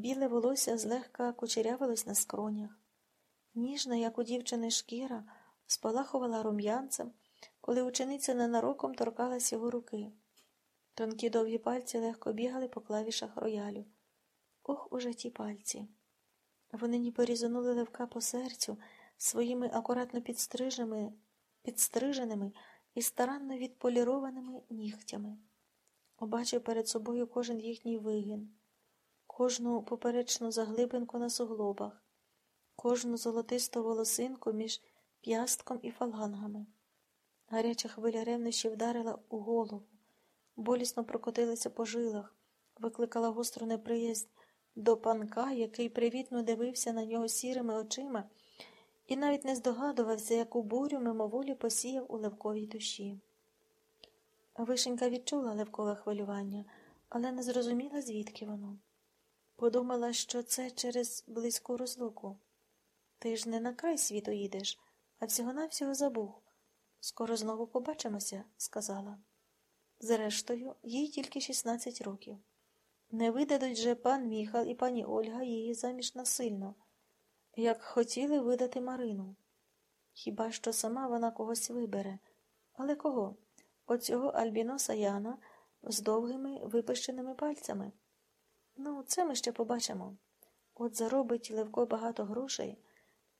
Біле волосся злегка кучерявилось на скронях. Ніжна, як у дівчини шкіра, спалахувала рум'янцем, коли учениця ненароком торкалась його руки. Тонкі довгі пальці легко бігали по клавішах роялю. Ох, уже ті пальці. Вони ніби різанули левка по серцю своїми акуратно підстриженими, підстриженими і старанно відполірованими нігтями. Побачив перед собою кожен їхній вигін, кожну поперечну заглибинку на суглобах, кожну золотисту волосинку між п'ястком і фалангами. Гаряча хвиля ревнощі вдарила у голову, болісно прокотилася по жилах, викликала гостру неприязнь до панка, який привітно дивився на нього сірими очима, і навіть не здогадувався, яку бурю мимоволі посіяв у левковій душі. Вишенька відчула левкове хвилювання, але не зрозуміла, звідки воно. Подумала, що це через близьку розлуку. Ти ж не на край світу їдеш, а всього-навсього забув. Скоро знову побачимося, сказала. Зрештою, їй тільки 16 років. Не видадуть же пан Міхал і пані Ольга її заміж насильно, як хотіли видати Марину. Хіба що сама вона когось вибере. Але кого? Оцього альбіноса Яна з довгими випищеними пальцями. Ну, це ми ще побачимо. От заробить Левко багато грошей,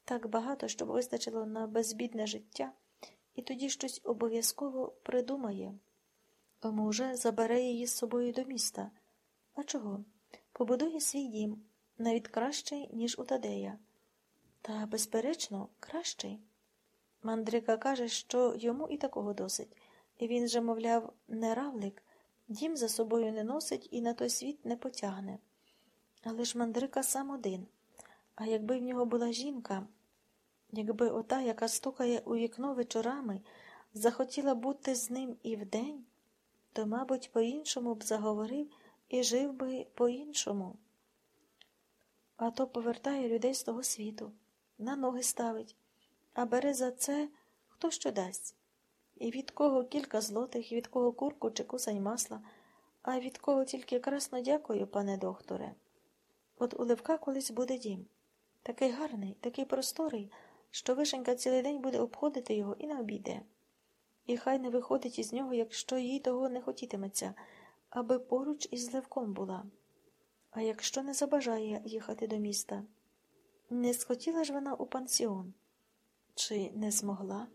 так багато, щоб вистачило на безбідне життя, і тоді щось обов'язково придумає. А може, забере її з собою до міста. А чого? Побудує свій дім, навіть кращий, ніж у Тадея. Та, безперечно, кращий. Мандрика каже, що йому і такого досить. І він же, мовляв, не равлик, дім за собою не носить і на той світ не потягне. Але ж мандрика сам один. А якби в нього була жінка, якби ота, яка стукає у вікно вечорами, захотіла бути з ним і вдень, то, мабуть, по-іншому б заговорив і жив би по-іншому. А то повертає людей з того світу, на ноги ставить, а бере за це хто що дасть. І від кого кілька злотих, і від кого курку чи кусань масла, а від кого тільки красно дякую, пане докторе. От у Левка колись буде дім. Такий гарний, такий просторий, що вишенька цілий день буде обходити його і не обійде. І хай не виходить із нього, якщо їй того не хотітиметься, аби поруч із Левком була. А якщо не забажає їхати до міста, не схотіла ж вона у пансіон? Чи не змогла?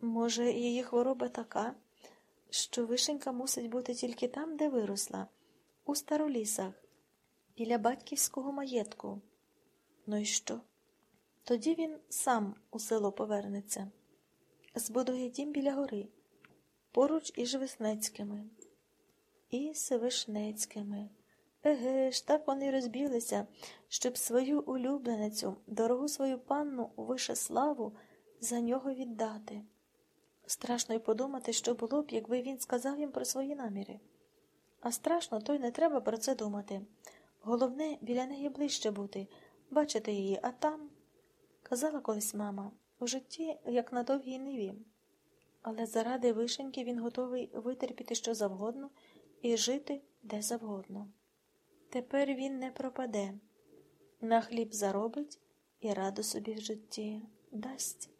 Може, її хвороба така, що вишенька мусить бути тільки там, де виросла, у старолісах, біля батьківського маєтку. Ну і що? Тоді він сам у село повернеться, збудує дім біля гори, поруч із Веснецькими. І Севишнецькими. Еге ж, так вони розбілися, щоб свою улюбленицю, дорогу свою панну Вишеславу за нього віддати. Страшно й подумати, що було б, якби він сказав їм про свої наміри. А страшно, то й не треба про це думати. Головне, біля неї ближче бути, бачити її, а там, казала колись мама, у житті, як на довгій ниві. Але заради вишеньки він готовий витерпіти що завгодно і жити де завгодно. Тепер він не пропаде, на хліб заробить і раду собі в житті дасть.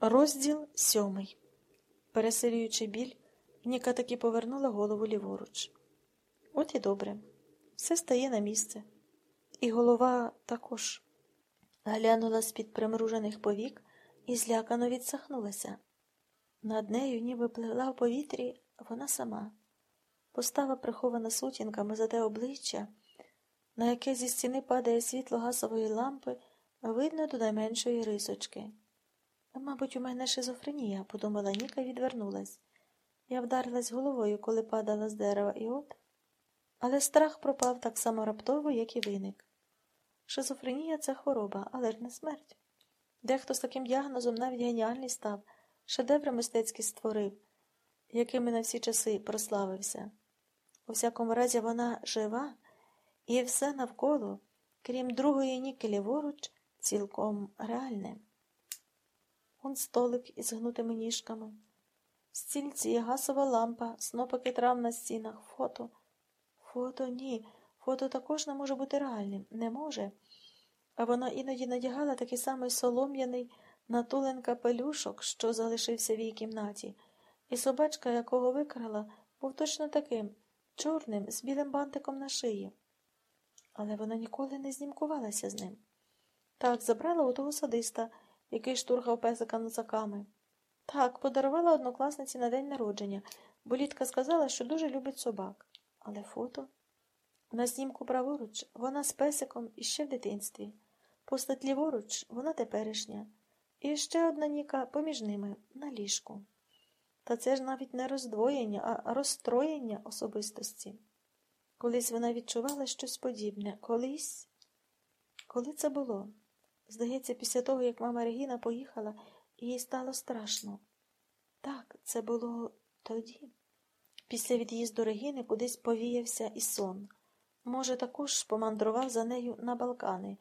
Розділ сьомий. Переселюючи біль, Ніка таки повернула голову ліворуч. От і добре, все стає на місце. І голова також глянула з-під примружених повік і злякано відсахнулася. Над нею, ніби пливла в повітрі, вона сама. Постава прихована сутінками за те обличчя, на яке зі стіни падає світло газової лампи, видно до найменшої рисочки. Мабуть, у мене шизофренія, подумала Ніка і відвернулась. Я вдарилась головою, коли падала з дерева, і от. Але страх пропав так само раптово, як і виник. Шизофренія це хвороба, але ж не смерть. Дехто з таким діагнозом навіть геніальний став, шедеври мистецькі створив, якими на всі часи прославився. У всякому разі, вона жива, і все навколо, крім другої ніки ліворуч, цілком реальне. Он столик із гнутими ніжками, в стільці гасова лампа, снопики трав на стінах, фото. Фото ні, Фото також не може бути реальним. Не може. А вона іноді надягала такий самий солом'яний натулен капелюшок, що залишився в її кімнаті, і собачка, якого викрала, був точно таким чорним, з білим бантиком на шиї. Але вона ніколи не знімкувалася з ним. Так, забрала у того садиста, який штурхав песика носаками. Так, подарувала однокласниці на день народження, бо Літка сказала, що дуже любить собак. Але фото. На знімку праворуч вона з песиком іще в дитинстві. Постать ліворуч вона теперішня. І ще одна ніка поміж ними на ліжку. Та це ж навіть не роздвоєння, а розстроєння особистості. Колись вона відчувала щось подібне. Колись. Коли це було? Здається, після того, як мама Регіна поїхала, їй стало страшно. Так, це було тоді. Після від'їзду Регіни кудись повіявся і сон. Може, також помандрував за нею на Балкани,